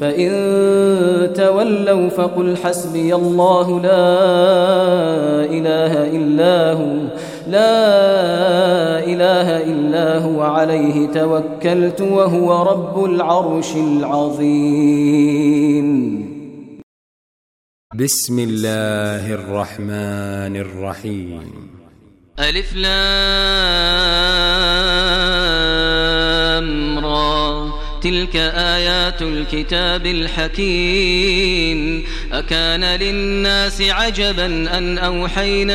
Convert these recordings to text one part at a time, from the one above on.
فإن تولوا فقل حسبي الله لا إله إلا هو لا إله إلا هو عليه توكلت وهو رب العرش العظيم. بسم الله الرحمن الرحيم. ألف لام تلك آيات الكتاب الحكيم أكان للناس عجبا أن أوحينا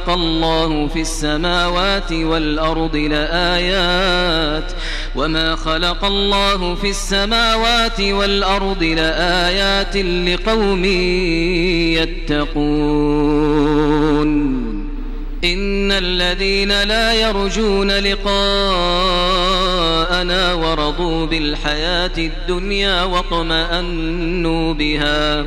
خلق الله في السماوات والأرض لآيات وما خلق الله في السماوات والأرض لآيات لقوم يتقون إن الذين لا يرجون لقاءنا ورضوا بالحياة الدنيا وطمأنوا بها بها